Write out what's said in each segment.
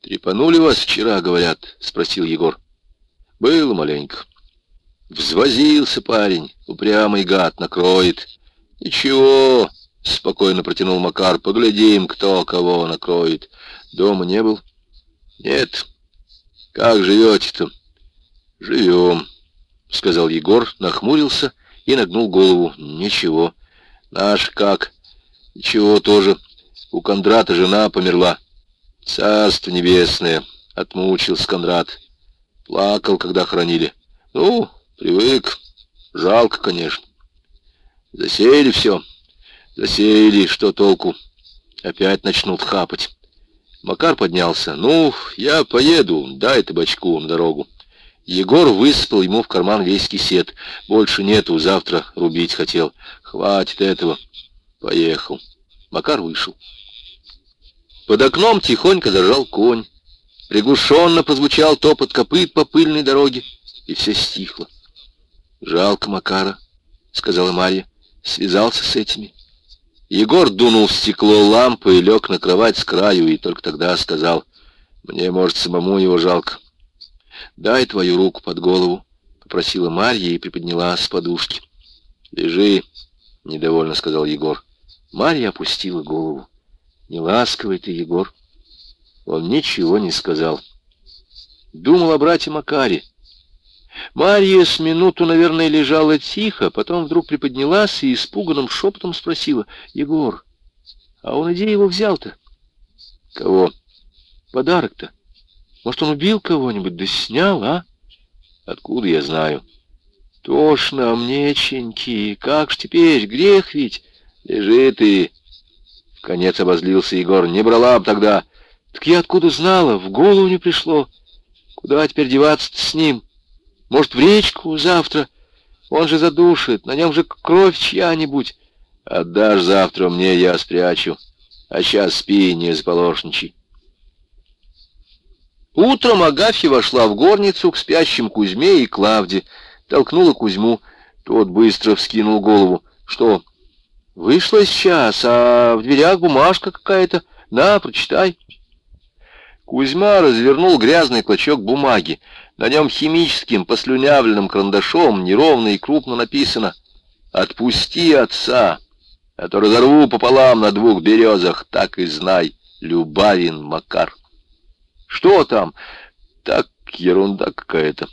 «Трепанули вас вчера, говорят?» — спросил Егор. «Было маленько. Взвозился парень, упрямый гад, накроет. Ничего, — спокойно протянул Макар, — поглядим, кто кого накроет. Дома не был? Нет. Как живете-то? Живем, — сказал Егор, нахмурился и нагнул голову. Ничего. Наш как? Ничего тоже. У Кондрата жена померла. Царство небесное, — отмучился Кондрат. Плакал, когда хоронили. Ну, привык. Жалко, конечно. Засеяли все. Засеяли, что толку? Опять начнут хапать. Макар поднялся. «Ну, я поеду, дай табачку на дорогу». Егор высыпал ему в карман весь кисет. Больше нету, завтра рубить хотел. Хватит этого. Поехал. Макар вышел. Под окном тихонько зажал конь. Приглушенно прозвучал топот копыт по пыльной дороге, и все стихло. «Жалко Макара», — сказала Марья. «Связался с этими». Егор дунул в стекло лампы и лег на кровать с краю, и только тогда сказал, «Мне, может, самому его жалко». «Дай твою руку под голову», — попросила Марья и приподняла с подушки. «Лежи», — недовольно сказал Егор. Марья опустила голову. «Не ласковый ты, Егор». Он ничего не сказал. Думал о брате Макаре. Марья с минуту, наверное, лежала тихо, потом вдруг приподнялась и испуганным шепотом спросила, «Егор, а он где его взял-то?» «Кого?» «Подарок-то. Может, он убил кого-нибудь, да снял, а?» «Откуда я знаю?» «Тошно мнеченьки, как ж теперь, грех ведь!» «Лежи ты!» Конец обозлился Егор. «Не брала б тогда!» «Так я откуда знала? В голову не пришло. Куда теперь деваться с ним? Может, в речку завтра? Он же задушит, на нем же кровь чья-нибудь. Отдашь завтра мне, я спрячу. А сейчас спи, не заполошничай». Утром Агафья вошла в горницу к спящим Кузьме и Клавде. Толкнула Кузьму. Тот быстро вскинул голову. «Что?» «Вышла сейчас, а в дверях бумажка какая-то. На, прочитай». Кузьма развернул грязный клочок бумаги. На нем химическим послюнявленным карандашом неровно и крупно написано «Отпусти отца, а то разорву пополам на двух березах, так и знай, Любавин Макар». «Что там?» «Так ерунда какая-то».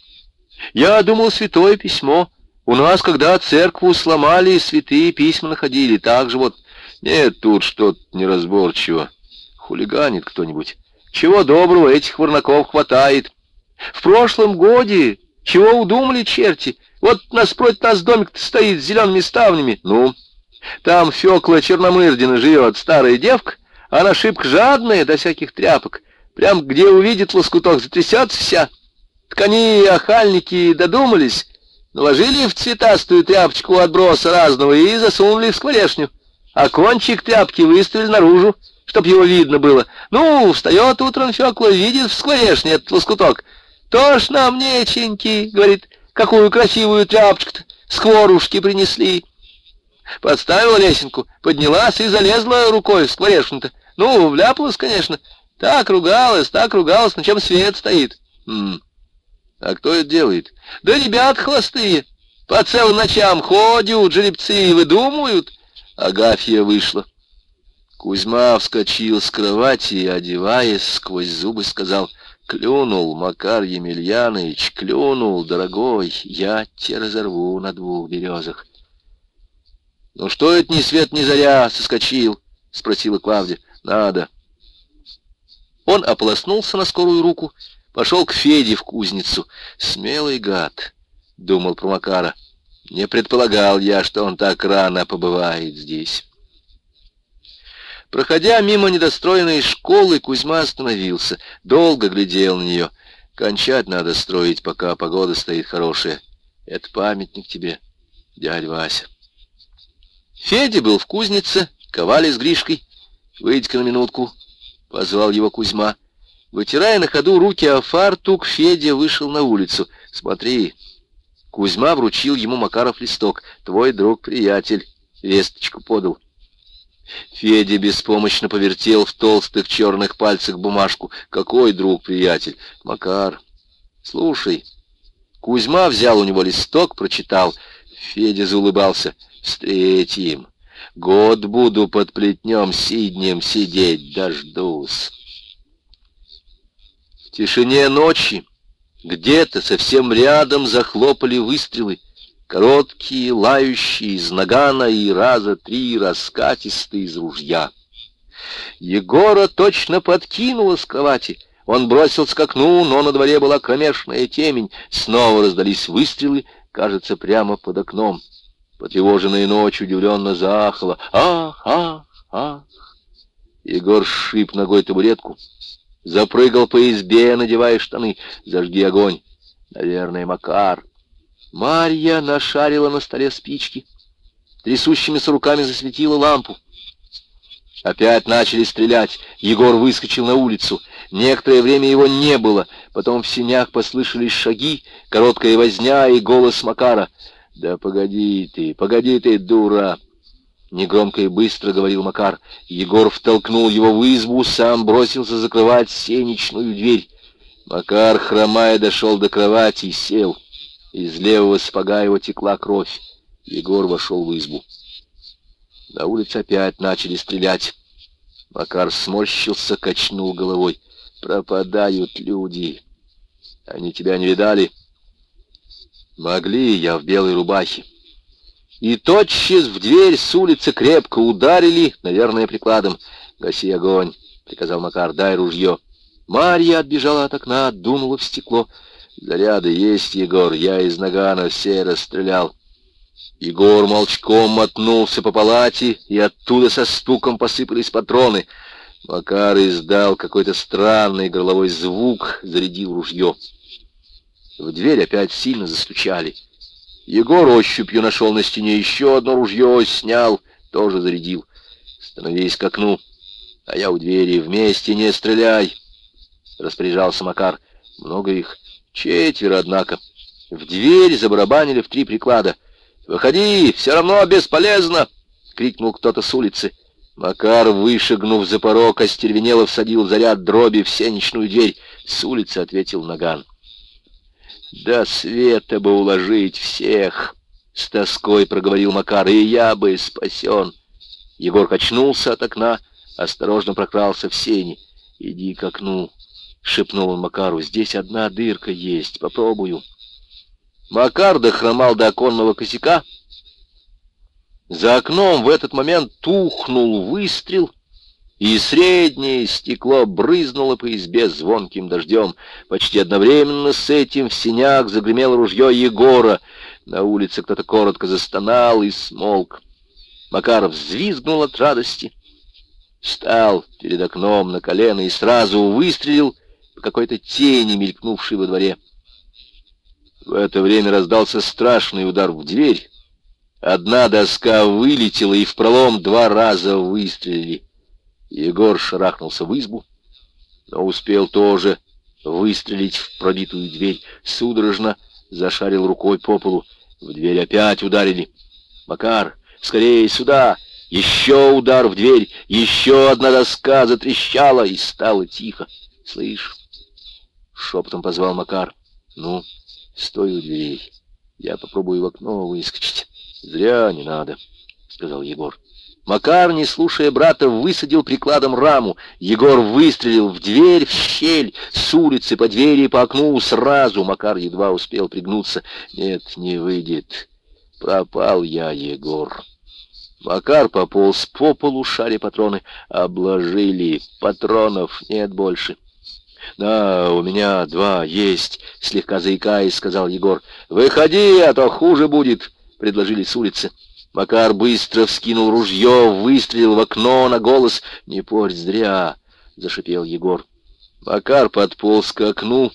«Я думал, святое письмо. У нас, когда церкву сломали, святые письма находили. Так же вот...» «Нет, тут что-то неразборчиво. Хулиганит кто-нибудь». Чего доброго, этих ворнаков хватает. В прошлом годе, чего удумали черти? Вот наспротив нас домик стоит с зелеными ставнями. Ну, там Фёкла Черномырдина живет, старая девка. Она шибко жадная до всяких тряпок. Прям где увидит лоскуток, затрясется вся. Ткани и охальники додумались, наложили в цветастую тряпочку отброса разного и засунули в скворечню. А кончик тряпки выставили наружу чтоб его видно было. Ну, встает утром Фёкла, видит в скворечне этот лоскуток. Тошно неченьки, говорит, какую красивую тряпочку-то скворушки принесли. Подставила лесенку, поднялась и залезла рукой в скворечню-то. Ну, вляпалась, конечно. Так ругалась, так ругалась, на чем свет стоит. -м. А кто это делает? Да ребят холостые. По целым ночам ходят жеребцы и выдумывают. Агафья вышла. Кузьма вскочил с кровати и, одеваясь, сквозь зубы сказал, «Клюнул, Макар Емельянович, клюнул, дорогой, я тебя разорву на двух березах». «Ну что это ни свет ни заря?» — соскочил, — спросила Клавдия. «Надо». Он ополоснулся на скорую руку, пошел к Феде в кузницу. «Смелый гад», — думал про Макара. «Не предполагал я, что он так рано побывает здесь». Проходя мимо недостроенной школы, Кузьма остановился, долго глядел на нее. Кончать надо строить, пока погода стоит хорошая. Это памятник тебе, дядя Вася. Федя был в кузнице, ковали с Гришкой. «Выйди-ка на минутку», — позвал его Кузьма. Вытирая на ходу руки о фартук, Федя вышел на улицу. «Смотри». Кузьма вручил ему Макаров листок. «Твой друг-приятель». Весточку подал. Федя беспомощно повертел в толстых черных пальцах бумажку. «Какой друг, приятель?» «Макар, слушай». Кузьма взял у него листок, прочитал. Федя заулыбался. «Встретим. Год буду под плетнем сиднем сидеть, дождусь». Тишине ночи где-то совсем рядом захлопали выстрелы. Короткие, лающие из нагана и раза три раскатистые из ружья. Егора точно подкинуло с кровати. Он бросился к окну, но на дворе была кромешная темень. Снова раздались выстрелы, кажется, прямо под окном. Потревоженная ночь удивленно заахала. «Ах, ах, ах!» Егор шип ногой табуретку, запрыгал по избе, надевая штаны. «Зажги огонь!» «Наверное, Макар!» Марья нашарила на столе спички, трясущимися руками засветила лампу. Опять начали стрелять. Егор выскочил на улицу. Некоторое время его не было. Потом в синях послышались шаги, короткая возня и голос Макара. «Да погоди ты, погоди ты, дура!» Негромко и быстро говорил Макар. Егор втолкнул его в избу, сам бросился закрывать сенечную дверь. Макар, хромая, дошел до кровати и сел. Из левого спага его текла кровь. Егор вошел в избу. На улице опять начали стрелять. Макар сморщился, качнул головой. «Пропадают люди. Они тебя не видали?» «Могли, я в белой рубахе». И тотчас в дверь с улицы крепко ударили, наверное, прикладом. «Гаси огонь», — приказал Макар, — «дай ружье». Марья отбежала от окна, дунула в стекло. Заряды есть, Егор, я из нагана все расстрелял. Егор молчком мотнулся по палате, и оттуда со стуком посыпались патроны. Макар издал какой-то странный горловой звук, зарядил ружье. В дверь опять сильно застучали. Егор ощупью нашел на стене еще одно ружье, снял, тоже зарядил. Становись к окну, а я у двери. Вместе не стреляй, — распоряжался Макар. Много их. Четверо, однако. В дверь забарабанили в три приклада. «Выходи, все равно бесполезно!» — крикнул кто-то с улицы. Макар, вышагнув за порог, остервенело всадил заряд дроби в сенечную дверь. С улицы ответил Наган. «Да света бы уложить всех!» — с тоской проговорил Макар. «И я бы спасен!» Егор качнулся от окна, осторожно прокрался в сени. «Иди к окну!» — шепнул он Макару. «Здесь одна дырка есть. Попробую». Макар дохромал до оконного косяка. За окном в этот момент тухнул выстрел, и среднее стекло брызнуло по избе звонким дождем. Почти одновременно с этим в синях загремело ружье Егора. На улице кто-то коротко застонал и смолк. Макаров взвизгнул от радости, встал перед окном на колено и сразу выстрелил, по какой-то тени, мелькнувшей во дворе. В это время раздался страшный удар в дверь. Одна доска вылетела, и в пролом два раза выстрелили. Егор шарахнулся в избу, но успел тоже выстрелить в пробитую дверь. Судорожно зашарил рукой по полу. В дверь опять ударили. «Макар, скорее сюда!» Еще удар в дверь, еще одна доска затрещала, и стало тихо. «Слышь, Шепотом позвал Макар. «Ну, стой у дверей. Я попробую в окно выскочить». «Зря не надо», — сказал Егор. Макар, не слушая брата, высадил прикладом раму. Егор выстрелил в дверь, в щель, с улицы, по двери и по окну сразу. Макар едва успел пригнуться. «Нет, не выйдет. Пропал я, Егор». Макар пополз по полу, шаре патроны. Обложили. Патронов нет больше. «Да, у меня два есть», — слегка заикаясь, сказал Егор. «Выходи, а то хуже будет», — предложили с улицы. Макар быстро вскинул ружье, выстрелил в окно на голос. «Не порь зря», — зашипел Егор. Макар подполз к окну,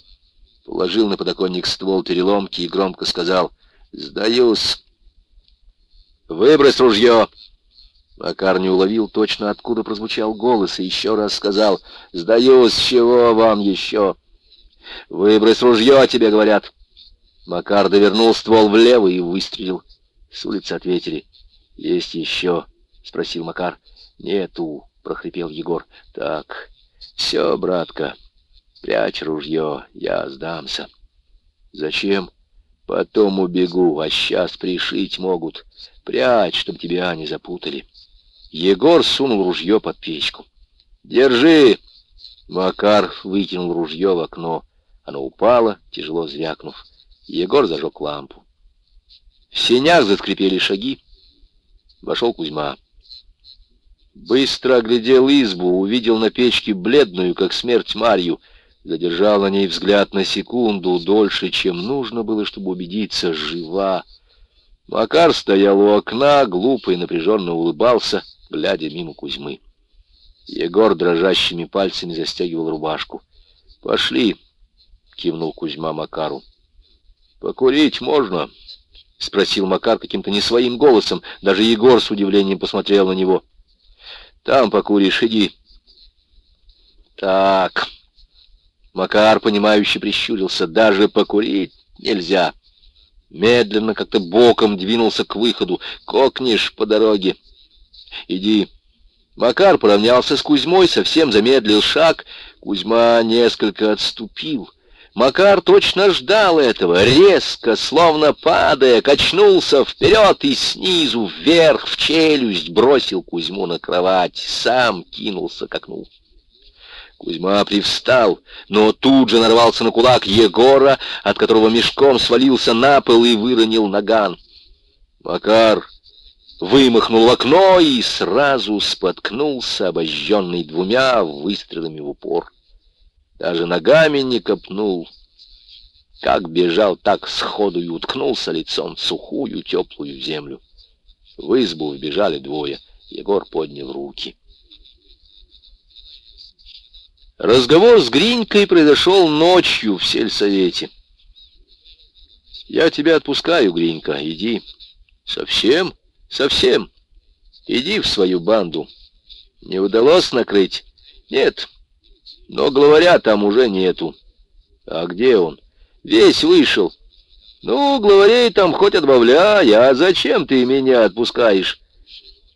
положил на подоконник ствол переломки и громко сказал «Сдаюсь». «Выбрось ружье!» Макар не уловил точно, откуда прозвучал голос, и еще раз сказал, «Сдаюсь, чего вам еще?» «Выбрось ружье, тебе говорят». Макар довернул ствол влево и выстрелил. С улицы ответили, «Есть еще?» — спросил Макар. «Нету», — прохрипел Егор. «Так, все, братка, прячь ружье, я сдамся». «Зачем?» «Потом убегу, а сейчас пришить могут. Прячь, чтоб тебя не запутали». Егор сунул ружье под печку. «Держи!» Макар выкинул ружье в окно. Оно упало, тяжело звякнув. Егор зажег лампу. В сенях заскрипели шаги. Вошел Кузьма. Быстро оглядел избу, увидел на печке бледную, как смерть Марью. Задержал на ней взгляд на секунду, дольше, чем нужно было, чтобы убедиться, жива. Макар стоял у окна, глупо и напряженно улыбался, глядя мимо Кузьмы. Егор дрожащими пальцами застегивал рубашку. «Пошли!» — кивнул Кузьма Макару. «Покурить можно?» — спросил Макар каким-то не своим голосом. Даже Егор с удивлением посмотрел на него. «Там покуришь, иди». «Так...» Макар, понимающе прищурился. «Даже покурить нельзя». Медленно, как-то боком двинулся к выходу. «Кокнешь по дороге». «Иди». Макар поравнялся с Кузьмой, совсем замедлил шаг. Кузьма несколько отступил. Макар точно ждал этого, резко, словно падая, качнулся вперед и снизу вверх в челюсть, бросил Кузьму на кровать, сам кинулся к окну. Кузьма привстал, но тут же нарвался на кулак Егора, от которого мешком свалился на пол и выронил наган. Макар вымахнул в окно и сразу споткнулся, обожженный двумя выстрелами в упор. Даже ногами не копнул. Как бежал, так сходу и уткнулся лицом в сухую, теплую землю. В избу вбежали двое. Егор поднял руки. Разговор с Гринькой произошел ночью в сельсовете. «Я тебя отпускаю, Гринька, иди». «Совсем?» Совсем. Иди в свою банду. Не удалось накрыть? Нет. Но главаря там уже нету. А где он? Весь вышел. Ну, главарей там хоть отбавляй, а зачем ты меня отпускаешь?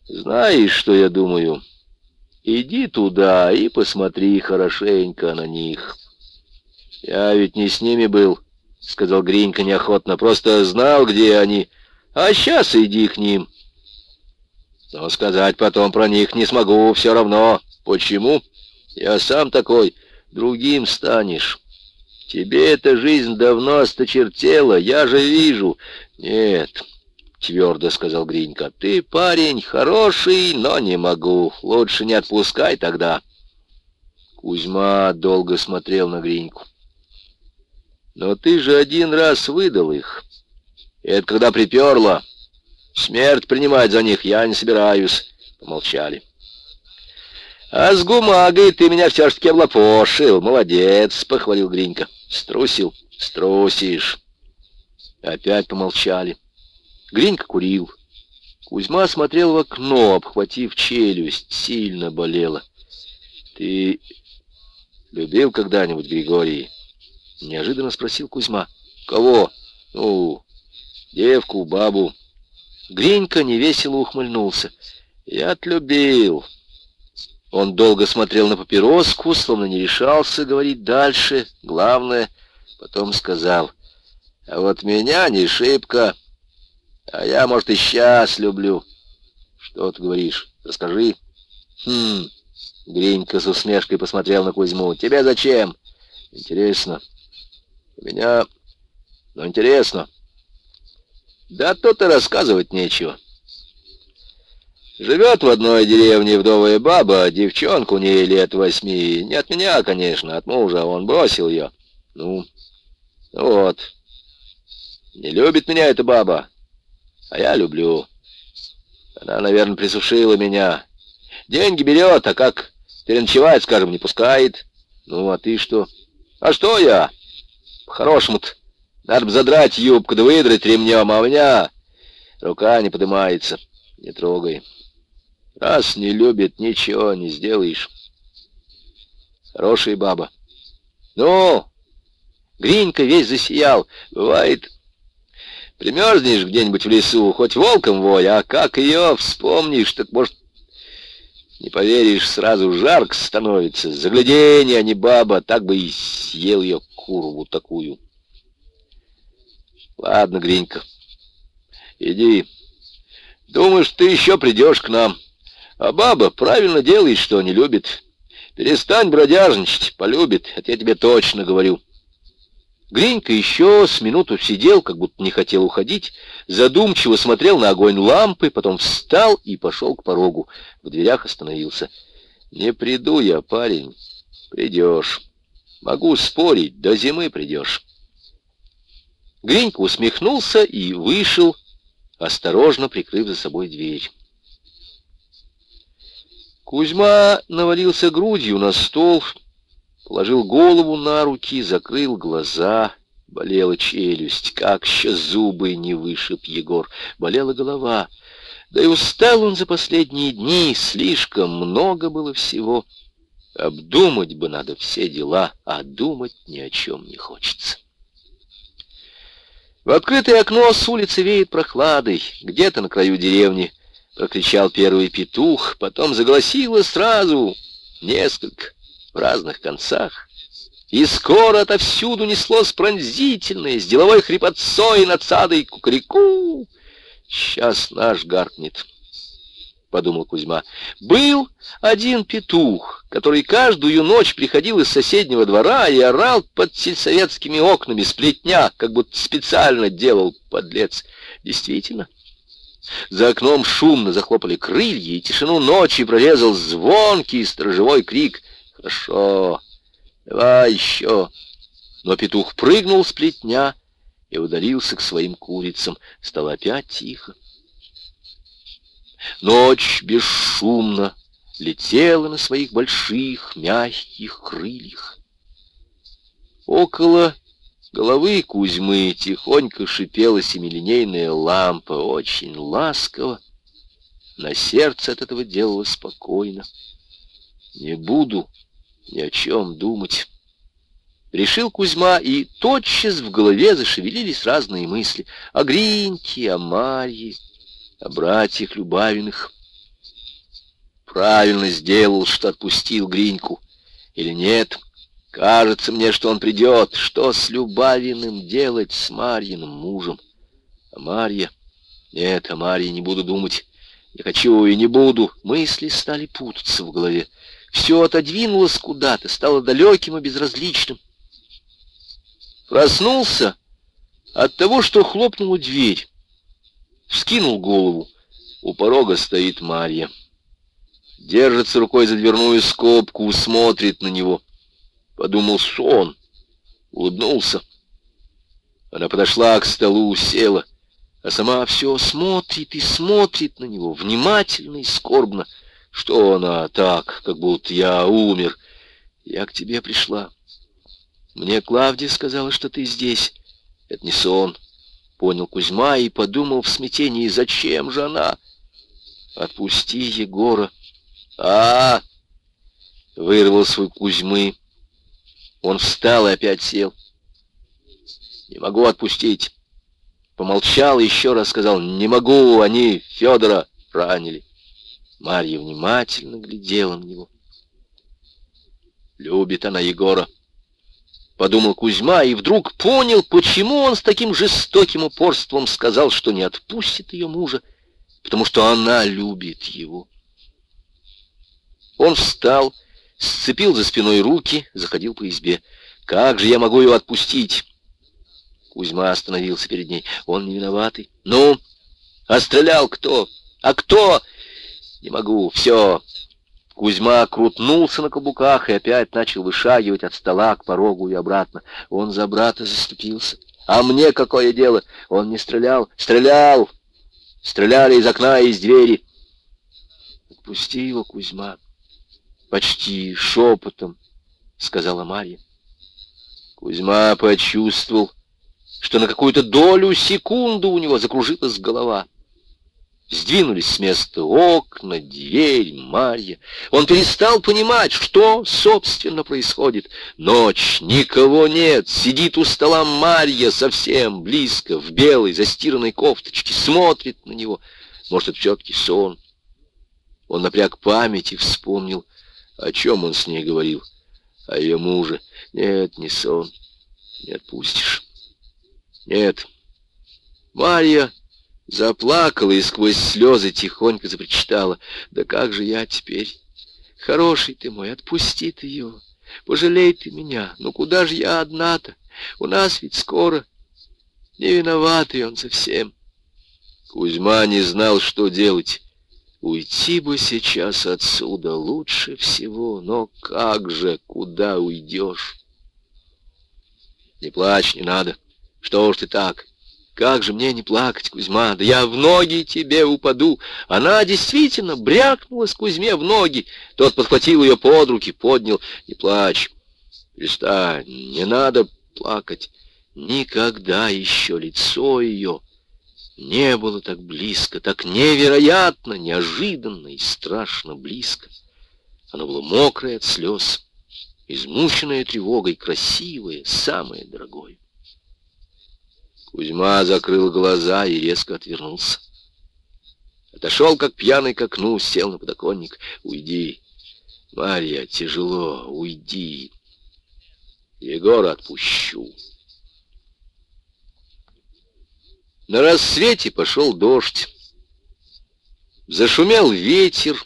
Знаешь, что я думаю? Иди туда и посмотри хорошенько на них. Я ведь не с ними был, сказал Гринька неохотно, просто знал, где они. А сейчас иди к ним. Но сказать потом про них не смогу все равно. Почему? Я сам такой, другим станешь. Тебе эта жизнь давно осточертела, я же вижу. Нет, твердо сказал Гринька, ты парень хороший, но не могу. Лучше не отпускай тогда. Кузьма долго смотрел на Гриньку. Но ты же один раз выдал их. Это когда приперло. Смерть принимать за них я не собираюсь. Помолчали. А с бумагой ты меня все-таки облапошил. Молодец, похвалил Гринька. Струсил? Струсишь. Опять помолчали. Гринька курил. Кузьма смотрел в окно, обхватив челюсть. Сильно болела. Ты любил когда-нибудь Григорий? Неожиданно спросил Кузьма. Кого? Ну, девку, бабу. Гринька невесело ухмыльнулся. «Я отлюбил». Он долго смотрел на папироску, словно не решался говорить дальше. Главное, потом сказал, «А вот меня не шибко, а я, может, и сейчас люблю». «Что ты говоришь? Расскажи». «Хм...» Гринька с усмешкой посмотрел на Кузьму. «Тебе зачем?» «Интересно». «У меня... Ну, интересно». Да тут и рассказывать нечего. Живет в одной деревне вдовая баба, девчонку ней лет восьми. Не от меня, конечно, от мужа. Он бросил ее. Ну, вот. Не любит меня эта баба, а я люблю. Она, наверное, присушила меня. Деньги берет, а как переночевать, скажем, не пускает. Ну, а ты что? А что я? По-хорошему-то надо бы задрать юбку, да выдрать ремнем, а у меня рука не поднимается. Не трогай. Раз не любит, ничего не сделаешь. Хорошая баба. Ну, Гринька весь засиял. Бывает, примерзнешь где-нибудь в лесу, хоть волком вой, а как ее вспомнишь, так может... Не поверишь, сразу жарко становится. Загляденье, а не баба, так бы и съел ее курву такую. Ладно, Гринька, иди. Думаешь, ты еще придешь к нам. А баба правильно делает, что не любит. Перестань бродяжничать, полюбит, это я тебе точно говорю. Гринька еще с минуту сидел, как будто не хотел уходить, задумчиво смотрел на огонь лампы, потом встал и пошел к порогу. В дверях остановился. «Не приду я, парень. Придешь. Могу спорить, до зимы придешь». Гринька усмехнулся и вышел, осторожно прикрыв за собой дверь. Кузьма навалился грудью на стол, положил голову на руки, закрыл глаза. Болела челюсть, как еще зубы не вышиб Егор. Болела голова. Да и устал он за последние дни, слишком много было всего. Обдумать бы надо все дела, а думать ни о чем не хочется. В открытое окно с улицы веет прохладой. Где-то на краю деревни прокричал первый петух, потом загласило сразу несколько в разных концах. И скоро отовсюду неслось пронзительное, с деловой хрипотцой надсадой кукареку. Сейчас наш гаркнет, — подумал Кузьма. Был один петух, который каждую ночь приходил из соседнего двора и орал под сельсоветскими окнами сплетня, как будто специально делал подлец. Действительно, за окном шумно захлопали крылья, и тишину ночи прорезал звонкий сторожевой крик — Хорошо, давай еще. Но петух прыгнул с плетня и удалился к своим курицам. Стало опять тихо. Ночь бесшумно летела на своих больших мягких крыльях. Около головы Кузьмы тихонько шипела семилинейная лампа, очень ласково. На сердце от этого делало спокойно. Не буду ни о чем думать. Решил Кузьма, и тотчас в голове зашевелились разные мысли. О Гриньке, о Марье, о братьях Любавиных. Правильно сделал, что отпустил Гриньку. Или нет? Кажется мне, что он придет. Что с Любавиным делать, с Марьиным мужем? А Марья? Нет, о Марье не буду думать. Не хочу и не буду. Мысли стали путаться в голове. Все отодвинулось куда-то, стало далеким и безразличным. Проснулся от того, что хлопнула дверь. Вскинул голову. У порога стоит Марья. Держится рукой за дверную скобку, смотрит на него. Подумал, сон. Улыбнулся. Она подошла к столу, села, а сама все смотрит и смотрит на него, внимательно и скорбно. Что она так, как будто я умер? Я к тебе пришла. Мне Клавдия сказала, что ты здесь. Это не сон. Понял Кузьма и подумал в смятении, зачем же она? Отпусти Егора. А, -а, -а вырвал свой Кузьмы. Он встал и опять сел. Не могу отпустить. Помолчал и еще раз сказал, не могу, они Федора ранили. Марья внимательно глядела на него. Любит она Егора. Подумал Кузьма и вдруг понял, почему он с таким жестоким упорством сказал, что не отпустит ее мужа, потому что она любит его. Он встал, сцепил за спиной руки, заходил по избе. «Как же я могу ее отпустить?» Кузьма остановился перед ней. «Он не виноватый». «Ну, а стрелял кто? А кто?» Не могу, все. Кузьма крутнулся на каблуках и опять начал вышагивать от стола к порогу и обратно. Он за брата заступился. А мне какое дело? Он не стрелял. Стрелял! Стреляли из окна и из двери. Отпусти его, Кузьма. Почти шепотом, сказала Марья. Кузьма почувствовал, что на какую-то долю секунду у него закружилась голова. Сдвинулись с места окна, дверь, Марья. Он перестал понимать, что, собственно, происходит. Ночь, никого нет, сидит у стола Марья совсем близко, в белой застиранной кофточке, смотрит на него. Может, это все-таки сон. Он напряг память и вспомнил, о чем он с ней говорил. О ее муже. Нет, не сон. Не отпустишь. Нет. Марья заплакала и сквозь слезы тихонько запричитала. Да как же я теперь? Хороший ты мой, отпусти ты ее. Пожалей ты меня. Ну куда же я одна-то? У нас ведь скоро. Не виноватый он совсем. Кузьма не знал, что делать. Уйти бы сейчас отсюда лучше всего, но как же, куда уйдешь? Не плачь, не надо. Что ж ты так? Как же мне не плакать, Кузьма? Да я в ноги тебе упаду. Она действительно брякнулась Кузьме в ноги. Тот подхватил ее под руки, поднял. Не плачь. Перестань, не надо плакать. Никогда еще лицо ее не было так близко, так невероятно, неожиданно и страшно близко. Оно было мокрое от слез, измученное тревогой, красивое, самое дорогое. Кузьма закрыл глаза и резко отвернулся. Отошел, как пьяный к окну, сел на подоконник. «Уйди, Марья, тяжело, уйди. Егора отпущу». На рассвете пошел дождь. Зашумел ветер.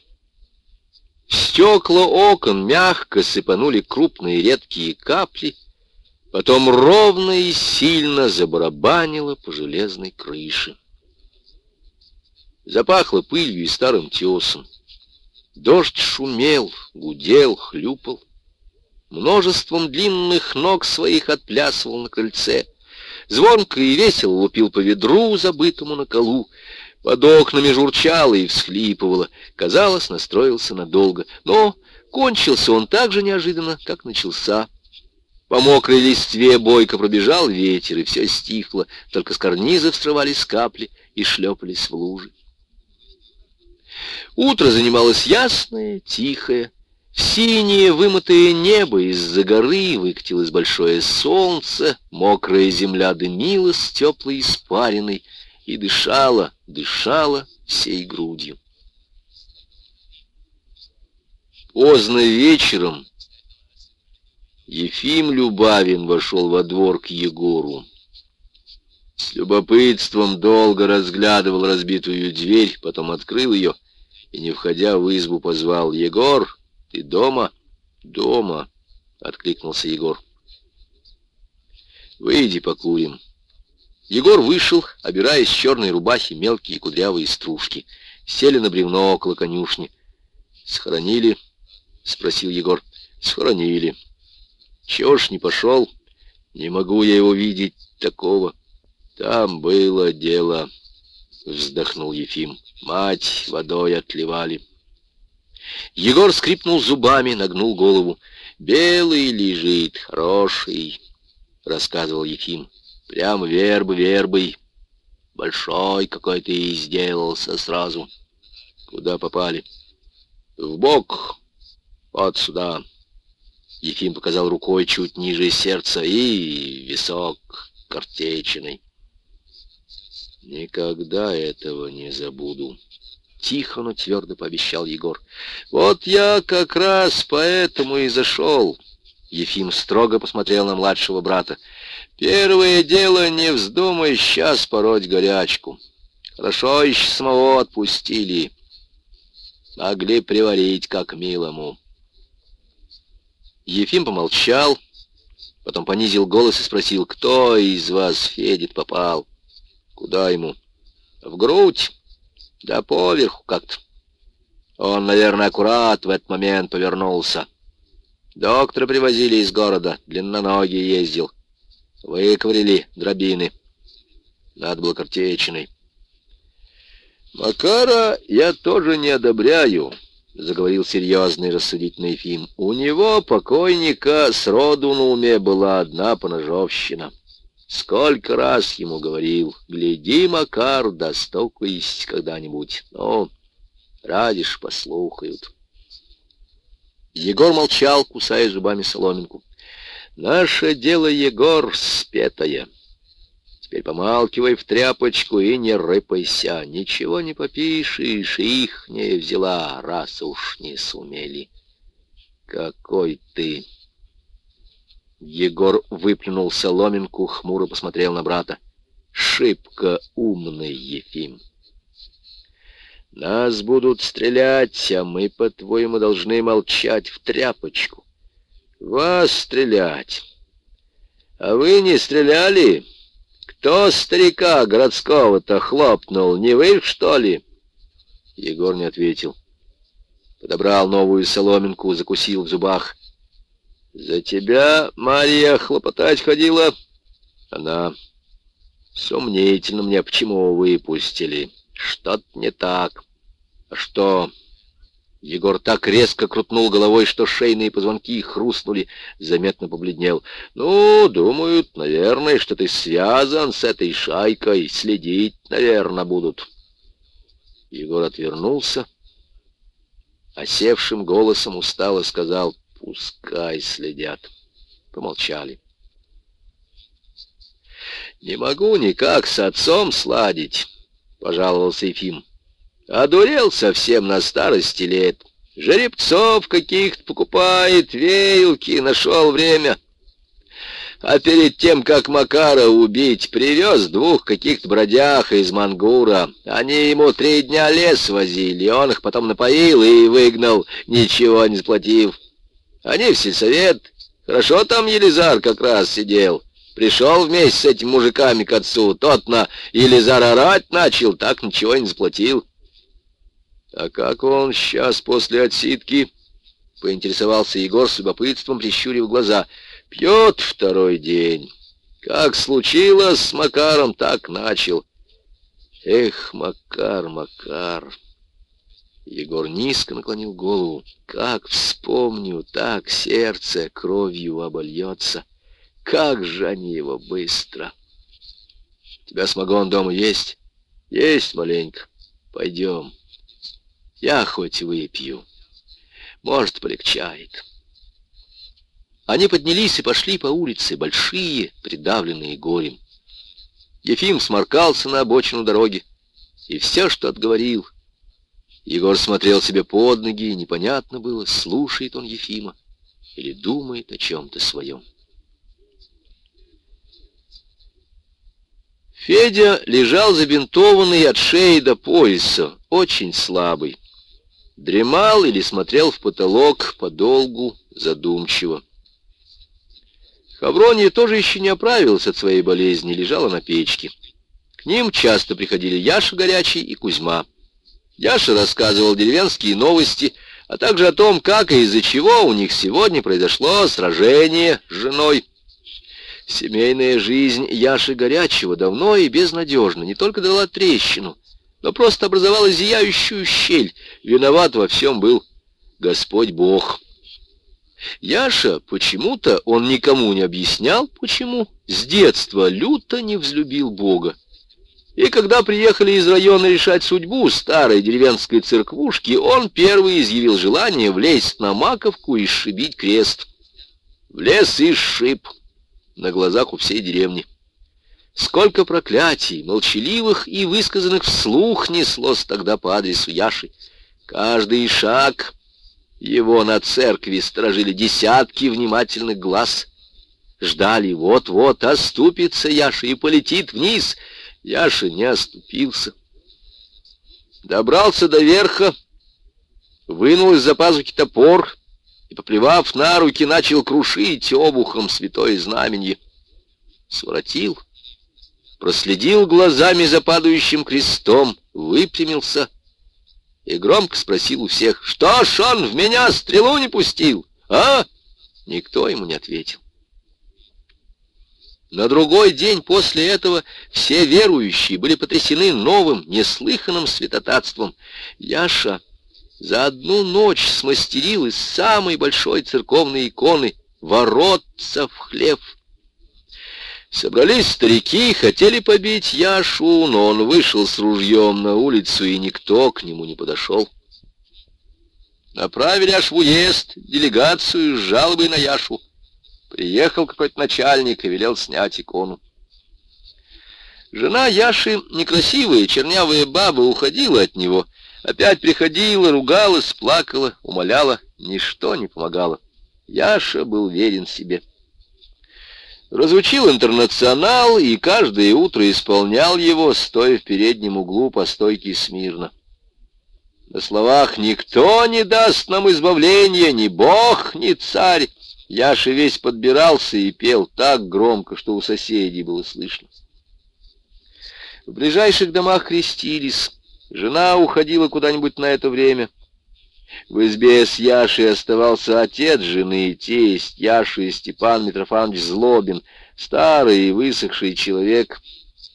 В стекла окон мягко сыпанули крупные редкие капли, потом ровно и сильно забарабанило по железной крыше. Запахло пылью и старым тесом. Дождь шумел, гудел, хлюпал. Множеством длинных ног своих отплясывал на крыльце — Звонко и весело лупил по ведру, забытому на колу. Под окнами журчало и всхлипывало. Казалось, настроился надолго. Но кончился он так же неожиданно, как начался. По мокрой листве бойко пробежал ветер, и все стихло. Только с карнизов срывались капли и шлепались в лужи. Утро занималось ясное, тихое. Синее вымытое небо из-за горы выкатилось большое солнце, мокрая земля дымилась теплой испариной и дышала, дышала всей грудью. Поздно вечером Ефим Любавин вошел во двор к Егору. С любопытством долго разглядывал разбитую дверь, потом открыл ее и, не входя в избу, позвал «Егор!» «Ты дома?» «Дома», — откликнулся Егор. «Выйди, покурим». Егор вышел, обирая из черной рубахи мелкие кудрявые стружки. Сели на бревно около конюшни. «Схоронили?» — спросил Егор. «Схоронили». «Чего ж не пошел? Не могу я его видеть такого». «Там было дело», — вздохнул Ефим. «Мать водой отливали». Егор скрипнул зубами, нагнул голову. «Белый лежит, хороший», — рассказывал Ефим. «Прям вербы вербой. Большой какой-то и сделался сразу. Куда попали?» «В бок. Вот сюда». Ефим показал рукой чуть ниже сердца и висок картечиной. «Никогда этого не забуду». Тихо, но твердо пообещал Егор. «Вот я как раз поэтому и зашел». Ефим строго посмотрел на младшего брата. «Первое дело, не вздумай сейчас пороть горячку. Хорошо еще самого отпустили. Могли приварить, как милому». Ефим помолчал, потом понизил голос и спросил, кто из вас, Федит, попал? Куда ему? В грудь. Да поверху как-то. Он, наверное, аккурат в этот момент повернулся. Доктора привозили из города, длинноногий ездил. Выковырили дробины. Надо было картечиной. «Макара я тоже не одобряю», — заговорил серьезный рассудительный Ефим. «У него, покойника, сроду на уме была одна поножовщина». Сколько раз ему говорил, гляди, Макар, достукайся когда-нибудь. Но радишь, послухают. Егор молчал, кусая зубами соломинку. Наше дело, Егор, спетое. Теперь помалкивай в тряпочку и не рыпайся. Ничего не попишешь, их не взяла, раз уж не сумели. Какой ты! Егор выплюнул соломинку, хмуро посмотрел на брата. Шибко умный Ефим. Нас будут стрелять, а мы, по-твоему, должны молчать в тряпочку. Вас стрелять. А вы не стреляли? Кто старика городского-то хлопнул? Не вы, что ли? Егор не ответил. Подобрал новую соломинку, закусил в зубах. «За тебя, Мария, хлопотать ходила?» Она сомнительно мне, почему выпустили. Что-то не так. А что? Егор так резко крутнул головой, что шейные позвонки хрустнули, заметно побледнел. «Ну, думают, наверное, что ты связан с этой шайкой, следить, наверное, будут». Егор отвернулся, осевшим голосом устало сказал, «Пускай следят». Помолчали. «Не могу никак с отцом сладить». — пожаловался Ефим. «Одурел совсем на старости лет. Жеребцов каких-то покупает, веялки, нашел время. А перед тем, как Макара убить, привез двух каких-то бродях из Мангура. Они ему три дня лес возили, он их потом напоил и выгнал, ничего не заплатив. Они в сельсовет. Хорошо там Елизар как раз сидел». Пришел вместе с этими мужиками к отцу, тот на Елизар орать начал, так ничего не заплатил. А как он сейчас после отсидки? Поинтересовался Егор с любопытством, прищурив глаза. Пьет второй день. Как случилось с Макаром, так начал. Эх, Макар, Макар. Егор низко наклонил голову. Как вспомню, так сердце кровью обольется. Как же они его быстро! Тебя самогон дома есть? Есть маленько. Пойдем. Я хоть выпью. Может, полегчает. Они поднялись и пошли по улице, большие, придавленные горем. Ефим сморкался на обочину дороги, и все, что отговорил. Егор смотрел себе под ноги, и непонятно было, слушает он Ефима или думает о чем-то своем. Федя лежал забинтованный от шеи до пояса, очень слабый. Дремал или смотрел в потолок подолгу, задумчиво. Хаврония тоже еще не оправилась от своей болезни, лежала на печке. К ним часто приходили Яша Горячий и Кузьма. Яша рассказывал деревенские новости, а также о том, как и из-за чего у них сегодня произошло сражение с женой. Семейная жизнь Яши Горячего давно и безнадежно не только дала трещину, но просто образовала зияющую щель. Виноват во всем был Господь Бог. Яша почему-то, он никому не объяснял, почему, с детства люто не взлюбил Бога. И когда приехали из района решать судьбу старой деревенской церквушки, он первый изъявил желание влезть на маковку и сшибить крест. Влез и сшиб на глазах у всей деревни. Сколько проклятий, молчаливых и высказанных вслух неслось тогда по адресу Яши. Каждый шаг его на церкви сторожили десятки внимательных глаз. Ждали, вот-вот оступится Яша и полетит вниз. Яша не оступился. Добрался до верха, вынул из-за пазухи топор и, поплевав на руки, начал крушить обухом святое знаменье. Своротил, проследил глазами за падающим крестом, выпрямился и громко спросил у всех, «Что ж он в меня стрелу не пустил, а?» Никто ему не ответил. На другой день после этого все верующие были потрясены новым, неслыханным святотатством. Яша за одну ночь смастерил из самой большой церковной иконы воротца в хлев. Собрались старики, хотели побить Яшу, но он вышел с ружьем на улицу, и никто к нему не подошел. Направили аж в уезд делегацию с жалобой на Яшу. Приехал какой-то начальник и велел снять икону. Жена Яши, некрасивая чернявая баба, уходила от него. Опять приходила, ругалась, плакала, умоляла. Ничто не помогало. Яша был верен себе. Разучил интернационал и каждое утро исполнял его, стоя в переднем углу по стойке смирно. На словах «Никто не даст нам избавления, ни бог, ни царь!» Яша весь подбирался и пел так громко, что у соседей было слышно. В ближайших домах крестились. Жена уходила куда-нибудь на это время. В избе с Яшей оставался отец жены, тесть Яши Степан Митрофанович Злобин, старый и высохший человек,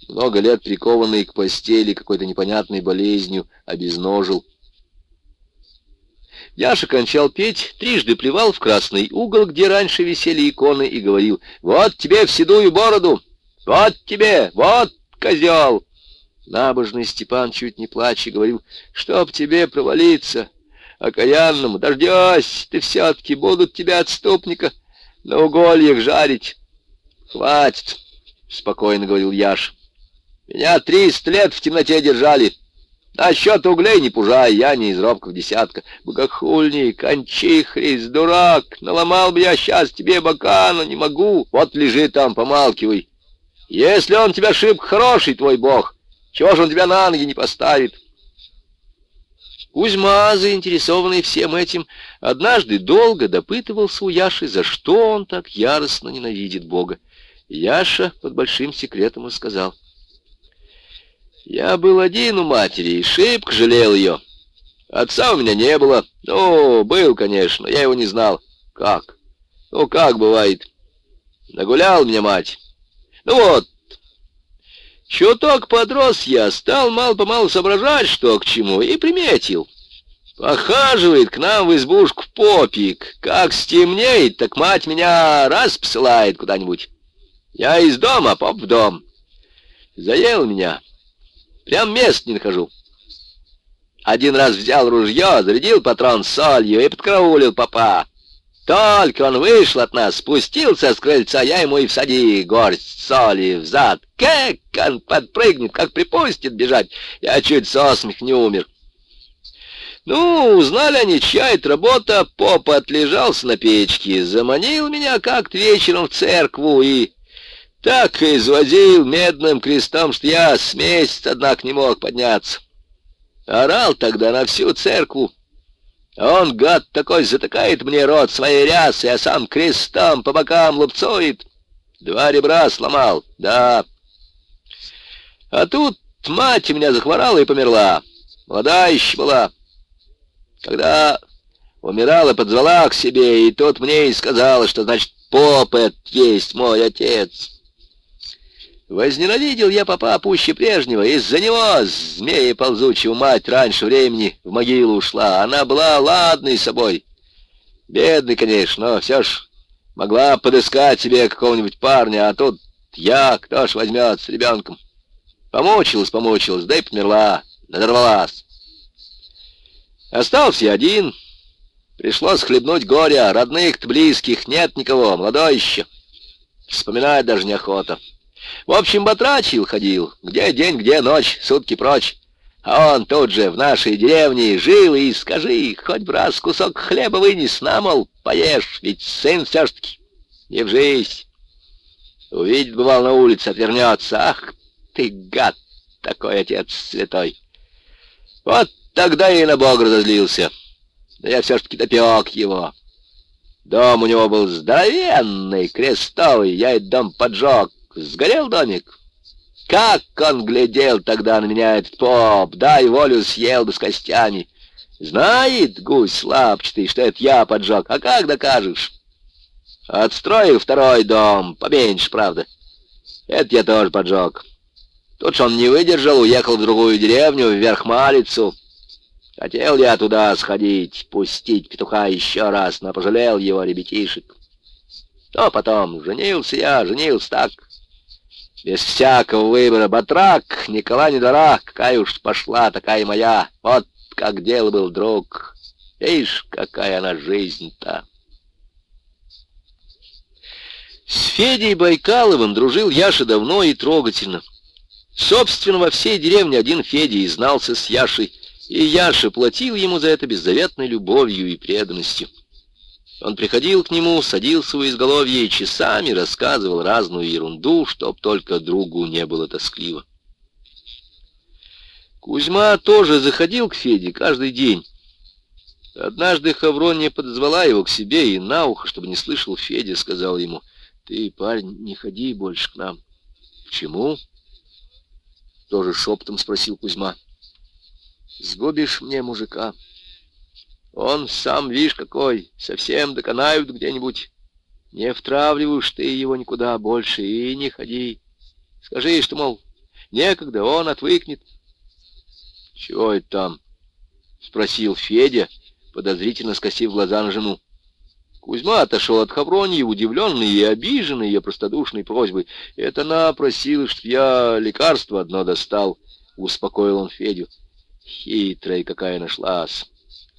много лет прикованный к постели какой-то непонятной болезнью, обезножил. Яша кончал петь, трижды плевал в красный угол, где раньше висели иконы, и говорил «Вот тебе в седую бороду! Вот тебе! Вот козел!» Набожный Степан, чуть не плача, говорил, чтоб тебе провалиться, окаянному, дождёсь, ты все-таки будут тебя отступника на угольях жарить. Хватит, спокойно говорил Яш. Меня триста лет в темноте держали. Насчет углей не пужай, я не из робков десятка. Богохульник, кончихрист, дурак, наломал бы я сейчас тебе бока, но не могу. Вот лежи там, помалкивай. Если он тебя шиб хороший, твой бог, чего же он тебя на ноги не поставит? Кузьма, заинтересованный всем этим, однажды долго допытывался у Яши, за что он так яростно ненавидит Бога. Яша под большим секретом и сказал. «Я был один у матери и шибко жалел ее. Отца у меня не было. Ну, был, конечно, я его не знал. Как? Ну, как бывает. Нагулял меня мать. Ну вот, Чуток подрос я, стал мало-помалу соображать, что к чему, и приметил. Похаживает к нам в избушку попик. Как стемнеет, так мать меня раз посылает куда-нибудь. Я из дома, а поп в дом. Заел меня. Прям мест не нахожу. Один раз взял ружье, зарядил патрон солью и подкараулил попа. Только он вышел от нас, спустился с крыльца, я ему и всади горсть соли в зад. Как он подпрыгнет, как припустит бежать. Я чуть со смех не умер. Ну, узнали они, чья это работа, поп отлежался на печке, заманил меня как-то вечером в церкву и так изводил медным крестом, что я с месяца, однако, не мог подняться. Орал тогда на всю церкву. Он, гад такой, затыкает мне рот своей рясой, а сам крестом по бокам лупцует. Два ребра сломал, да. А тут мать у меня захворала и померла. Молодая еще была. Когда умирала, подзвала к себе, и тот мне и сказала, что, значит, поп есть мой отец. Возненавидел я папа пуще прежнего. Из-за него, змея ползучего, мать раньше времени в могилу ушла. Она была ладной собой. Бедный, конечно, но все ж могла подыскать себе какого-нибудь парня, а тут я, кто ж возьмет с ребенком. Помучилась, помучилась, да и померла, надорвалась. Остался один. Пришлось хлебнуть горя, родных-то близких нет никого, молодой еще. Вспоминать даже неохота. В общем, батрачил ходил. Где день, где ночь, сутки прочь. А он тут же в нашей деревне жил и скажи, хоть раз кусок хлеба вынес на, мол, поешь, ведь сын все-таки не в жизнь. Увидит, бывал, на улице, отвернется. Ах, ты гад такой, отец святой. Вот тогда и на Бога разозлился. Но я все-таки допек его. Дом у него был здоровенный, крестовый, я этот дом поджег, Сгорел домик? Как он глядел тогда на меня, этот поп, дай волю съел бы с костями. Знает гусь лапчатый, что это я поджег, а как докажешь? Отстроил второй дом, поменьше, правда. Это я тоже поджег. Тут же он не выдержал, уехал в другую деревню, вверх Малицу. Хотел я туда сходить, пустить петуха еще раз, но пожалел его ребятишек. Но потом женился я, женился так, без всякого выбора. Батрак, Никола не дара, какая уж пошла, такая моя. Вот как дело был, друг. Видишь, какая она жизнь-то. С Федей Байкаловым дружил Яша давно и трогательно. Собственно, во всей деревне один Федя и знался с Яшей, и Яша платил ему за это беззаветной любовью и преданностью. Он приходил к нему, садился у изголовья и часами рассказывал разную ерунду, чтоб только другу не было тоскливо. Кузьма тоже заходил к Феде каждый день. Однажды Хаврония подозвала его к себе и на ухо, чтобы не слышал Федя, сказал ему, «Ты, парень, не ходи больше к нам». «Почему?» Тоже шепотом спросил Кузьма. «Сгубишь мне мужика». Он сам, видишь, какой, совсем доконают где-нибудь. Не втравливаешь ты его никуда больше и не ходи. Скажи, что, мол, некогда, он отвыкнет. — Чего это там? — спросил Федя, подозрительно скосив глаза на жену. Кузьма отошел от Хавронии, удивленный и обиженный ее простодушной просьбой. «Это она просила, чтоб я лекарство одно достал», — успокоил он Федю. «Хитрая какая нашлась».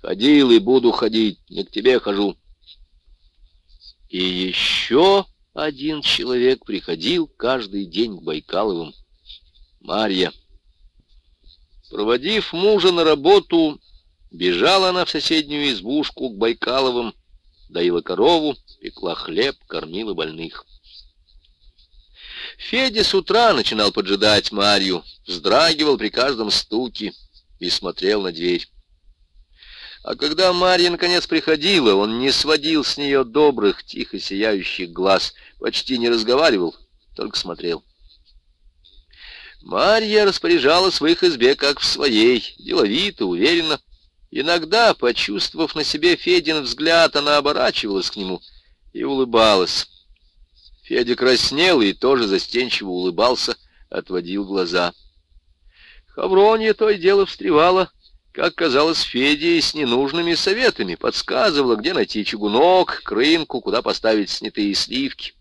Ходил и буду ходить, не к тебе хожу. И еще один человек приходил каждый день к Байкаловым. Марья. Проводив мужа на работу, бежала она в соседнюю избушку к Байкаловым, доила корову, пекла хлеб, кормила больных. Федя с утра начинал поджидать Марью, вздрагивал при каждом стуке и смотрел на дверь. А когда Марья наконец приходила, он не сводил с нее добрых, тихо сияющих глаз, почти не разговаривал, только смотрел. Марья распоряжалась в их избе как в своей, деловито, уверенно. Иногда, почувствовав на себе Федин взгляд, она оборачивалась к нему и улыбалась. Федя краснел и тоже застенчиво улыбался, отводил глаза. Хавронья то и дело встревала как казалось, Федя с ненужными советами подсказывала, где найти чугунок, крынку, куда поставить снятые сливки.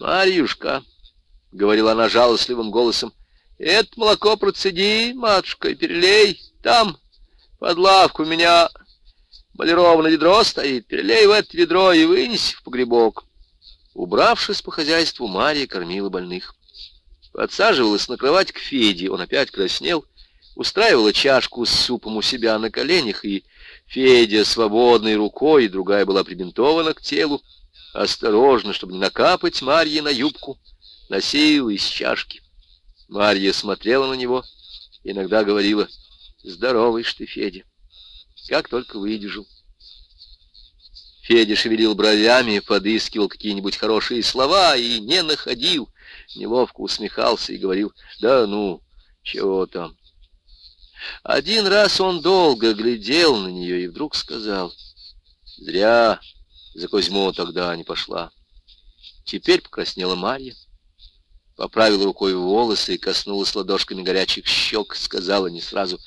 «Марьюшка», — говорила она жалостливым голосом, — «это молоко процеди, матушка, и перелей. Там, под лавку, у меня полированное ведро стоит. Перелей в это ведро и вынеси в погребок». Убравшись по хозяйству, Марья кормила больных. Подсаживалась на кровать к Феде, он опять краснел, устраивала чашку с супом у себя на коленях, и Федя свободной рукой, другая была прибинтована к телу, осторожно, чтобы не накапать Марье на юбку, носил из чашки. Марья смотрела на него, иногда говорила, «Здоровый ж ты, Федя, как только выдержал». Федя шевелил бровями, подыскивал какие-нибудь хорошие слова и не находил, неловко усмехался и говорил, «Да ну, чего там, один раз он долго глядел на нее и вдруг сказал, «Зря за Кузьму тогда не пошла». Теперь покраснела Марья, поправила рукой волосы и коснулась ладошками горячих щек, сказала не сразу,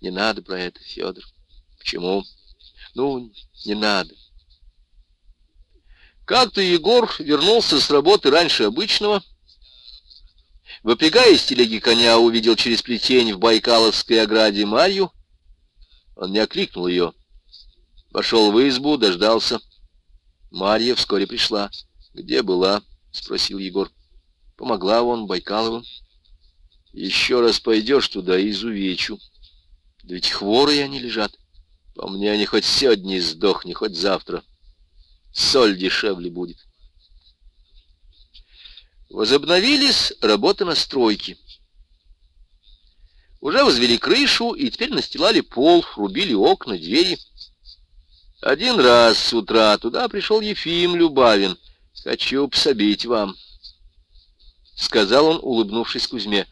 «Не надо про это, Федор». «Почему?» «Ну, не надо». Как-то Егор вернулся с работы раньше обычного, Выпрягая из телеги коня, увидел через плетень в Байкаловской ограде Марью. Он не окликнул ее. Пошел в избу, дождался. Марья вскоре пришла. «Где была?» — спросил Егор. «Помогла он Байкаловым». «Еще раз пойдешь туда, изувечу. Да ведь хворые они лежат. По мне они хоть сегодня сдохни, хоть завтра. Соль дешевле будет». Возобновились работы на стройке. Уже возвели крышу и теперь настилали пол, рубили окна, двери. Один раз с утра туда пришел Ефим Любавин. «Хочу пособить вам», — сказал он, улыбнувшись Кузьме.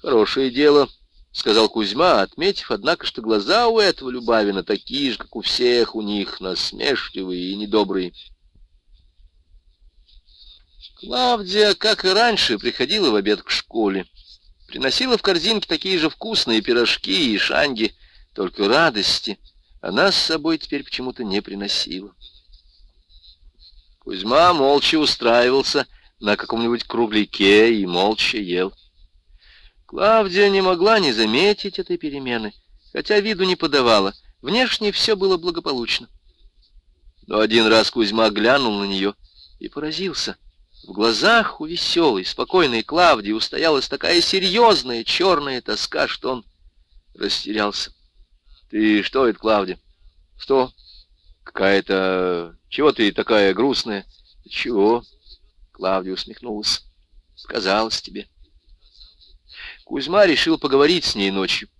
«Хорошее дело», — сказал Кузьма, отметив, однако, что глаза у этого Любавина такие же, как у всех у них, насмешливые и недобрые. Клавдия, как и раньше, приходила в обед к школе. Приносила в корзинке такие же вкусные пирожки и шанги, только радости она с собой теперь почему-то не приносила. Кузьма молча устраивался на каком-нибудь кругляке и молча ел. Клавдия не могла не заметить этой перемены, хотя виду не подавала. Внешне все было благополучно. Но один раз Кузьма глянул на нее и поразился — В глазах у веселой, спокойной Клавдии устоялась такая серьезная черная тоска, что он растерялся. «Ты что это, Клавдия?» «Что? Какая-то... Чего ты такая грустная?» «Чего?» Клавдия усмехнулась. «Сказалось тебе». Кузьма решил поговорить с ней ночью,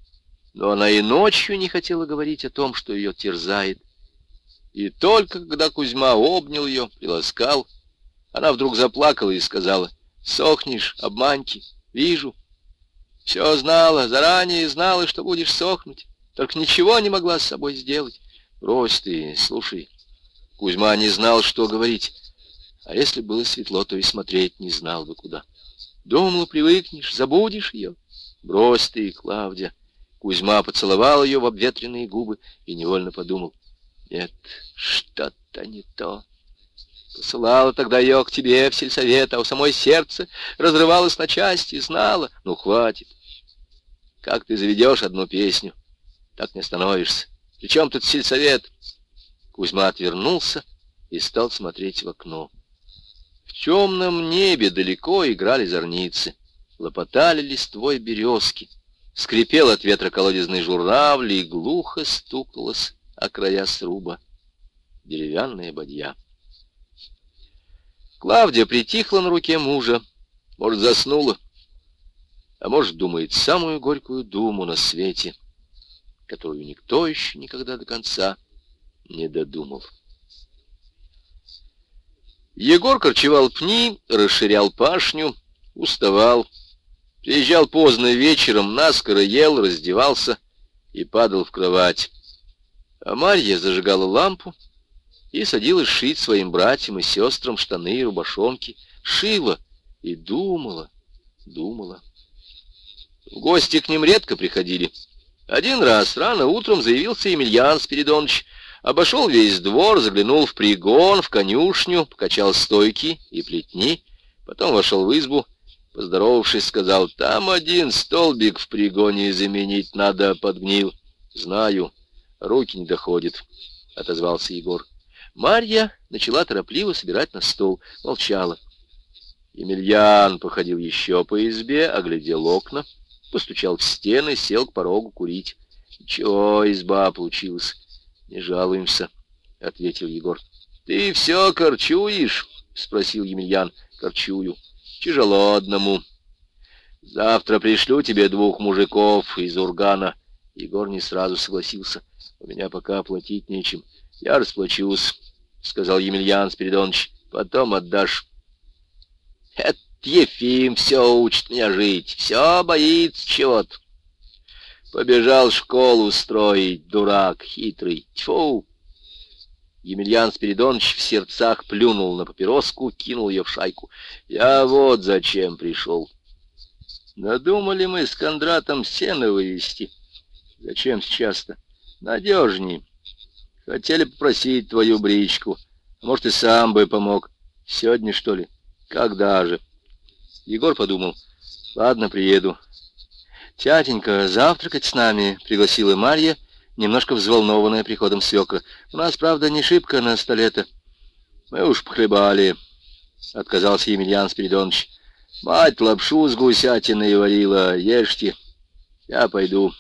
но она и ночью не хотела говорить о том, что ее терзает. И только когда Кузьма обнял ее, приласкал, она вдруг заплакала и сказала, «Сохнешь, обманьки, вижу». Все знала, заранее знала, что будешь сохнуть, только ничего не могла с собой сделать. Брось ты, слушай. Кузьма не знал, что говорить, а если было светло, то и смотреть не знал бы куда. Думала, привыкнешь, забудешь ее. Брось ты, Клавдия. Кузьма поцеловал ее в обветренные губы и невольно подумал, нет, что-то не то. Посылала тогда ее к тебе в сельсовет, а у самой сердце разрывалось на части, знала. Ну, хватит. Как ты заведешь одну песню, так не становишься. Причем тут сельсовет? Кузьма отвернулся и стал смотреть в окно. В темном небе далеко играли зорницы, лопотали листвой березки, скрипел от ветра колодезный журавль и глухо стукалась о края сруба деревянная бадья. Клавдия притихла на руке мужа, может, заснула, а может, думает самую горькую думу на свете, которую никто еще никогда до конца не додумал. Егор корчевал пни, расширял пашню, уставал, приезжал поздно вечером, наскоро ел, раздевался и падал в кровать. А Марья зажигала лампу, и садилась шить своим братьям и сестрам штаны и рубашонки. Шила и думала, думала. В гости к ним редко приходили. Один раз рано утром заявился Емельян Спиридонович, обошел весь двор, заглянул в пригон, в конюшню, покачал стойки и плетни, потом вошел в избу, поздоровавшись, сказал, «Там один столбик в пригоне заменить надо, подгнил». «Знаю, руки не доходят», — отозвался Егор. Марья начала торопливо собирать на стол, молчала. Емельян походил еще по избе, оглядел окна, постучал в стены, сел к порогу курить. «Чего изба получилась? Не жалуемся», — ответил Егор. «Ты все корчуешь?» — спросил Емельян. «Корчую. Тяжело одному. Завтра пришлю тебе двух мужиков из Ургана». Егор не сразу согласился. «У меня пока платить нечем. Я расплачусь. — сказал Емельян Спиридонович. — Потом отдашь. — Это Ефим все учит меня жить, все боится чего-то. Побежал школу строить, дурак хитрый. Тьфу! Емельян Спиридонович в сердцах плюнул на папироску, кинул ее в шайку. Я вот зачем пришел. Надумали мы с Кондратом сено вывести. Зачем сейчас-то? Надежней. Хотели попросить твою бричку. Может, и сам бы помог. Сегодня, что ли? Когда же? Егор подумал. Ладно, приеду. Тятенька, завтракать с нами, пригласила Марья, немножко взволнованная приходом свекра. У нас, правда, не шибко на столе-то. Мы уж похлебали, отказался Емельян Спиридонович. Мать лапшу с гусятиной варила, ешьте. Я пойду.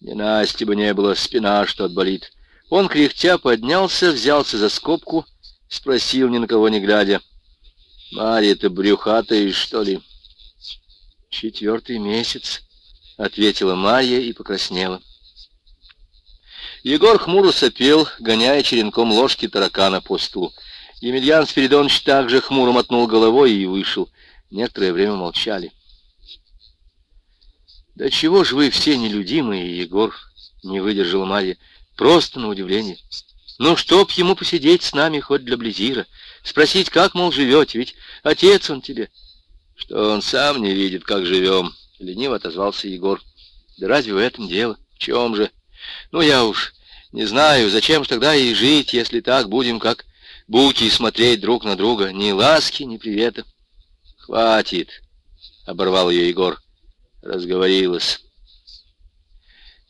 Не Насти бы не было, спина что отболит. Он, кряхтя, поднялся, взялся за скобку, спросил, ни на кого не глядя. «Марья-то брюхатая, что ли?» «Четвертый месяц», — ответила Марья и покраснела. Егор хмуро сопел, гоняя черенком ложки таракана по стулу. Емельян Спиридонович также хмуро мотнул головой и вышел. Некоторое время молчали. «Да чего ж вы все нелюдимые, Егор?» — не выдержала Марья. Просто на удивление. Ну, чтоб ему посидеть с нами хоть для Близира, спросить, как, мол, живете, ведь отец он тебе. Что он сам не видит, как живем, лениво отозвался Егор. Да разве в этом дело? В чем же? Ну, я уж не знаю, зачем же тогда и жить, если так будем, как буки, смотреть друг на друга. Ни ласки, ни привета. Хватит, оборвал ее Егор. Разговорилась.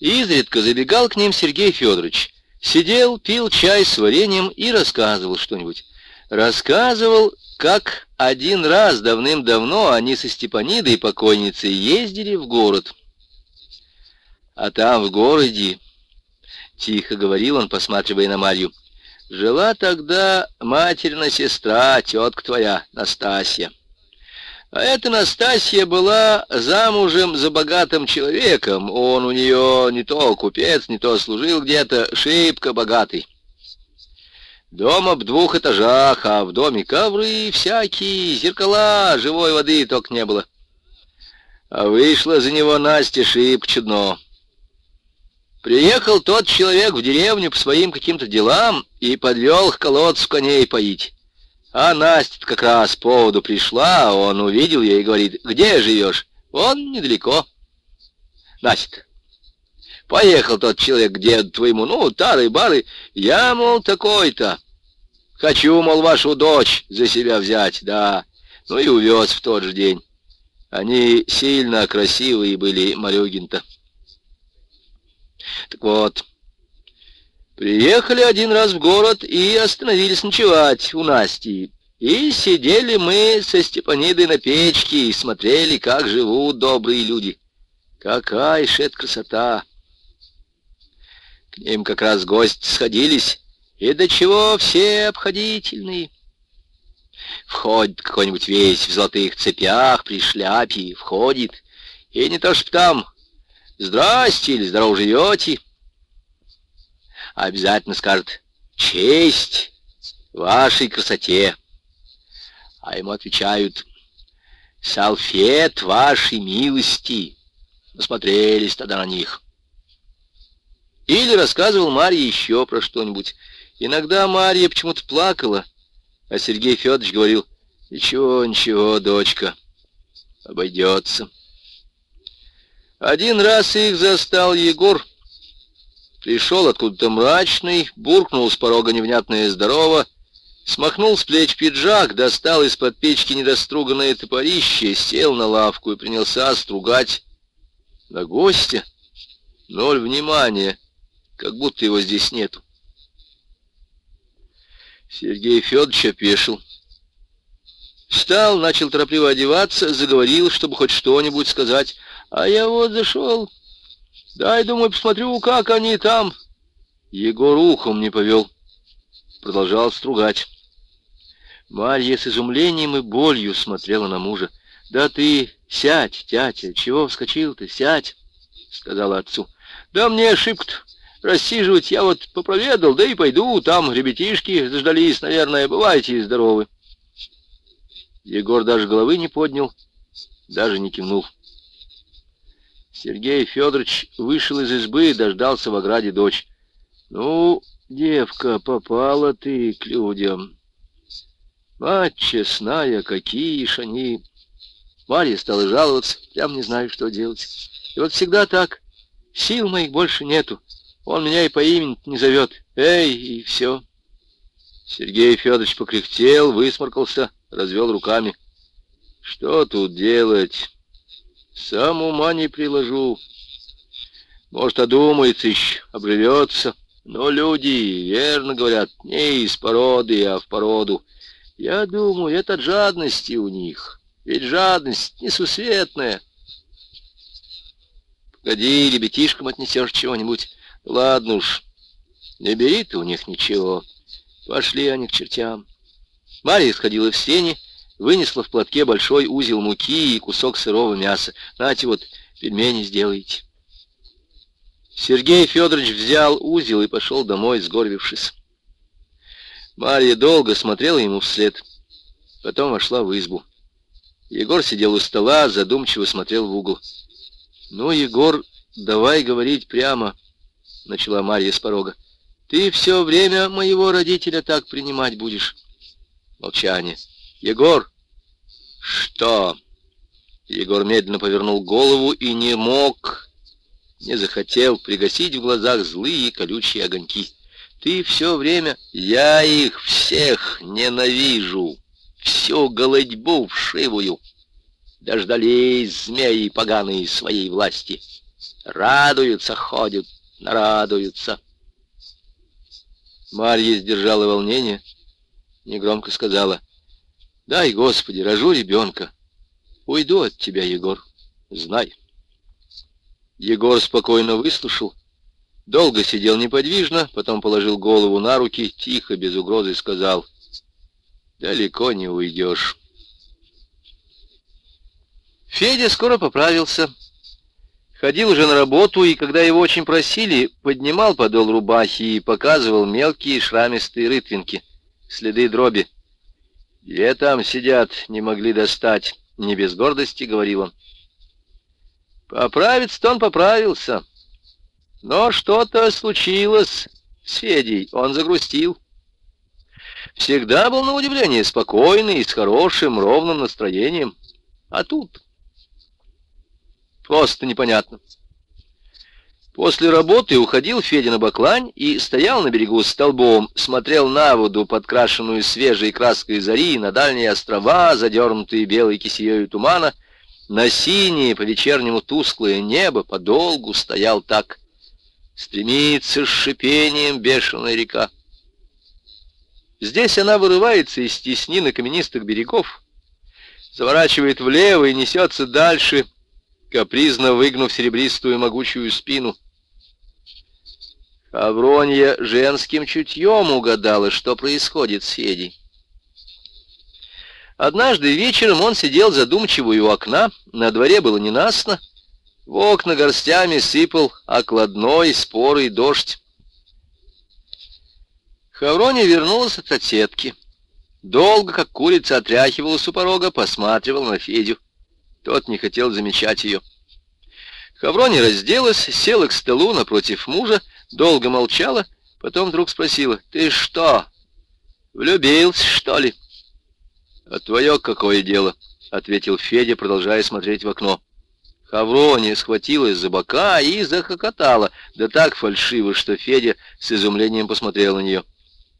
Изредка забегал к ним Сергей Федорович. Сидел, пил чай с вареньем и рассказывал что-нибудь. Рассказывал, как один раз давным-давно они со Степанидой покойницей ездили в город. А там, в городе, тихо говорил он, посматривая на Марью, жила тогда материна сестра, тетка твоя, Настасья. А эта Настасья была замужем за богатым человеком. Он у нее не то купец, не то служил где-то, шибко богатый. Дома в двух этажах, а в доме ковры всякие, зеркала, живой воды только не было. А вышла за него Настя шибко чудно. Приехал тот человек в деревню по своим каким-то делам и подвел к колодцу коней поить. А Настя как раз по поводу пришла, он увидел ее и говорит, где живешь? Он недалеко. Настя, поехал тот человек к деду твоему, ну, тары-бары, я, мол, такой-то. Хочу, мол, вашу дочь за себя взять, да. Ну и увез в тот же день. Они сильно красивые были, Марюгин-то. Так вот, Приехали один раз в город и остановились ночевать у Насти. И сидели мы со Степанидой на печке и смотрели, как живут добрые люди. Какая ж это красота! К ним как раз гости сходились, и до чего все обходительные. Входит какой-нибудь весь в золотых цепях, при шляпе, входит, и не то чтоб там «Здрасте» или «Здорово живете», обязательно скажет «Честь вашей красоте». А ему отвечают «Салфет вашей милости». Насмотрелись тогда на них. Или рассказывал Марье еще про что-нибудь. Иногда Марья почему-то плакала, а Сергей Федорович говорил «Ничего, ничего, дочка, обойдется». Один раз их застал Егор, Пришел откуда-то мрачный, буркнул с порога невнятное «здорово», смахнул с плеч пиджак, достал из-под печки недоструганное топорище, сел на лавку и принялся стругать на гостя. Ноль внимания, как будто его здесь нету. Сергей Федорович опешил. Встал, начал торопливо одеваться, заговорил, чтобы хоть что-нибудь сказать. А я вот зашел, Дай, думаю, посмотрю, как они там. Егор ухом не повел. Продолжал стругать. Марья с изумлением и болью смотрела на мужа. «Да ты сядь, тятя, чего вскочил ты, сядь!» — сказала отцу. «Да мне ошибка рассиживать, я вот попроведал, да и пойду, там ребятишки заждались, наверное, бывайте здоровы». Егор даже головы не поднял, даже не кивнул. Сергей Федорович вышел из избы и дождался в ограде дочь. «Ну, девка, попала ты к людям. Мать честная, какие ж они!» Марья стала жаловаться, прям не знаю, что делать. И вот всегда так. Сил моих больше нету. Он меня и по имени не зовет. Эй, и все. Сергей Федорович покряхтел, высморкался, развел руками. Что тут делать? Сам ума не приложу. Может, одумается еще, обрывется. Но люди, верно говорят, не из породы, а в породу. Я думаю, это от жадности у них. Ведь жадность несусветная. Погоди, ребятишкам отнесешь чего-нибудь. Ладно уж, не бери ты у них ничего. Пошли они к чертям. Марья сходила в сени, вынесла в платке большой узел муки и кусок сырого мяса. Нате вот, пельмени сделайте. Сергей Федорович взял узел и пошел домой, сгорбившись. Марья долго смотрела ему вслед, потом вошла в избу. Егор сидел у стола, задумчиво смотрел в угол. «Ну, Егор, давай говорить прямо», — начала Марья с порога. «Ты все время моего родителя так принимать будешь». Молчание. «Егор!» «Что?» Егор медленно повернул голову и не мог, не захотел пригасить в глазах злые колючие огоньки. «Ты все время...» «Я их всех ненавижу, всю голодьбу вшивую. Дождались змеи поганые своей власти. Радуются, ходят, нарадуются». Марья сдержала волнение, негромко сказала, «Дай, Господи, рожу ребенка. Уйду от тебя, Егор, знай». Егор спокойно выслушал, долго сидел неподвижно, потом положил голову на руки, тихо, без угрозы сказал, «Далеко не уйдешь». Федя скоро поправился. Ходил уже на работу, и когда его очень просили, поднимал подол рубахи и показывал мелкие шрамистые рытвинки, следы дроби. «Где там сидят, не могли достать?» — не без гордости говорил он. Поправиться-то он поправился. Но что-то случилось с Федей, он загрустил. Всегда был на удивление спокойный и с хорошим, ровным настроением. А тут... Просто непонятно. После работы уходил Федя на баклань и стоял на берегу столбом, смотрел на воду, подкрашенную свежей краской зари, на дальние острова, задернутые белой кисеей тумана, на синее по-вечернему тусклое небо подолгу стоял так. Стремится с шипением бешеная река. Здесь она вырывается из теснины каменистых берегов, заворачивает влево и несется дальше, капризно выгнув серебристую могучую спину. Авронья женским чутьем угадала, что происходит с Федей. Однажды вечером он сидел задумчиво у окна, на дворе было ненастно, в окна горстями сыпал окладной спорый дождь. Хавроня вернулась от соседки. Долго, как курица, отряхивалась у порога, посматривала на Федю. Тот не хотел замечать ее. Хаврони разделась, села к столу напротив мужа, долго молчала, потом вдруг спросила, «Ты что, влюбился, что ли?» «А твое какое дело?» — ответил Федя, продолжая смотреть в окно. Хаврония схватилась за бока и захохотала, да так фальшиво, что Федя с изумлением посмотрел на нее.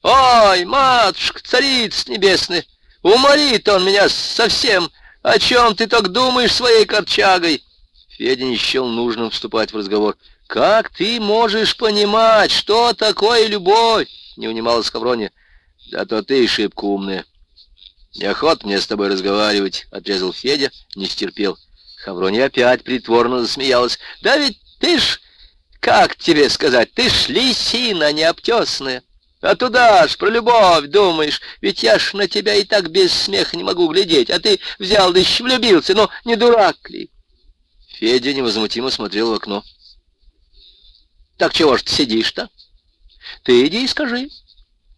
«Ой, матушка, царица небесная, уморит он меня совсем! О чем ты так думаешь своей корчагой?» Федя не счел нужным вступать в разговор. «Как ты можешь понимать, что такое любовь?» — не унималась Хаврония. «Да то ты шибко умная». «Неохот мне с тобой разговаривать», — отрезал Федя, не стерпел. Хаврония опять притворно засмеялась. «Да ведь ты ж, как тебе сказать, ты ж лисина необтесная. А туда ж про любовь думаешь, ведь я ж на тебя и так без смеха не могу глядеть, а ты взял да еще влюбился, ну не дурак ли?» Федя невозмутимо смотрел в окно. «Так чего ж ты сидишь-то? Ты иди и скажи.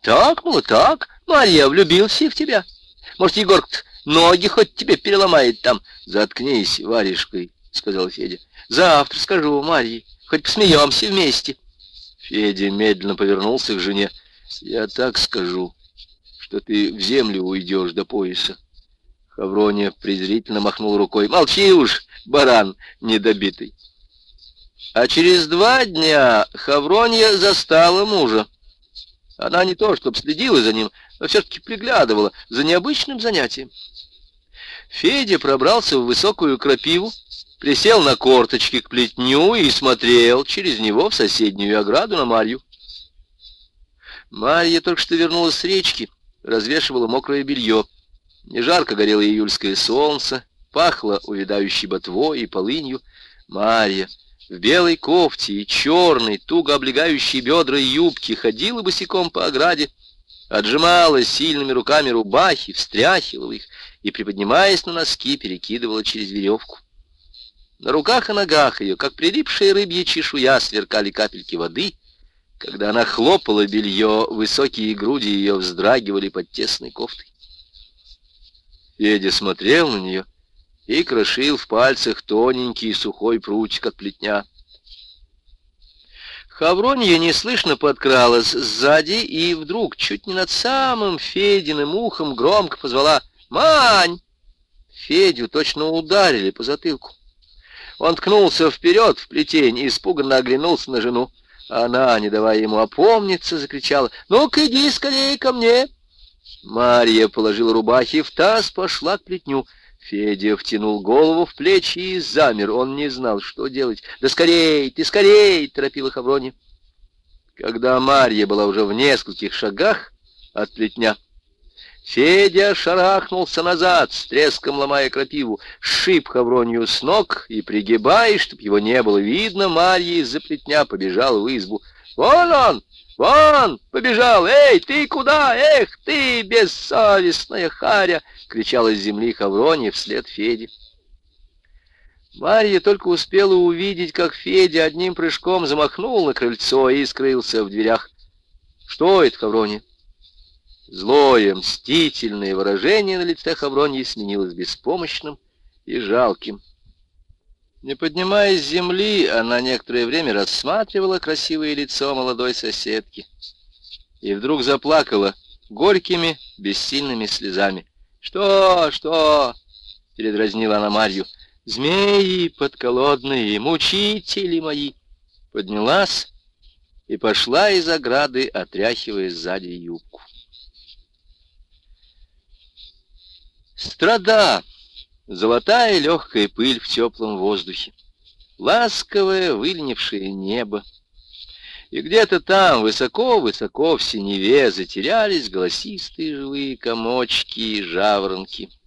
Так, мол, так, Марья влюбился в тебя. Может, Егор ноги хоть тебе переломает там. Заткнись, варежкой, сказал Федя. Завтра скажу Марье, хоть посмеемся вместе. Федя медленно повернулся к жене. Я так скажу, что ты в землю уйдешь до пояса. Хаврония презрительно махнул рукой. Молчи уж, баран недобитый. А через два дня Хавронья застала мужа. Она не то, чтобы следила за ним, но все-таки приглядывала за необычным занятием. Федя пробрался в высокую крапиву, присел на корточки к плетню и смотрел через него в соседнюю ограду на Марью. Марья только что вернулась с речки, развешивала мокрое белье. Не жарко горело июльское солнце, пахло увядающей ботвой и полынью. Марья в белой кофте и черной, туго облегающей бедра юбки ходила босиком по ограде, отжимала сильными руками рубахи, встряхивала их и, приподнимаясь на носки, перекидывала через веревку. На руках и ногах ее, как прилипшая рыбья чешуя, сверкали капельки воды. Когда она хлопала белье, высокие груди ее вздрагивали под тесной кофтой. Федя смотрел на нее и крошил в пальцах тоненький сухой прутик от плетня. Хавронья неслышно подкралась сзади и вдруг чуть не над самым Фединым ухом громко позвала «Мань!». Федю точно ударили по затылку. Он ткнулся вперед в плетень и испуганно оглянулся на жену. Она, не давая ему опомниться, закричала «Ну-ка иди скорее ко мне!». Марья положила рубахи в таз, пошла к плетню. Федя втянул голову в плечи и замер. Он не знал, что делать. «Да скорей, ты скорей!» — торопила Хаврони. Когда Марья была уже в нескольких шагах от плетня, Федя шарахнулся назад, с треском ломая крапиву, шиб Хавронью с ног и, пригибаясь, чтоб его не было видно, Марья из-за плетня побежала в избу. «Вон он! Вон! Побежал! Эй, ты куда? Эх, ты, бессовестная харя!» — кричала с земли Хавронья вслед Феде. Марья только успела увидеть, как Федя одним прыжком замахнул на крыльцо и скрылся в дверях. «Что это, Хавронья?» Злое, мстительное выражение на лице Хавроньи сменилось беспомощным и жалким. Не поднимаясь с земли, она некоторое время рассматривала красивое лицо молодой соседки и вдруг заплакала горькими, бессильными слезами. «Что, что?» — передразнила она Марью. «Змеи подколодные, мучители мои!» Поднялась и пошла из ограды, отряхивая сзади юбку. Страда, золотая легкая пыль в теплом воздухе, ласковое выленившее небо. И где-то там, высоко-высоко в синеве, затерялись голосистые живые комочки и жаворонки —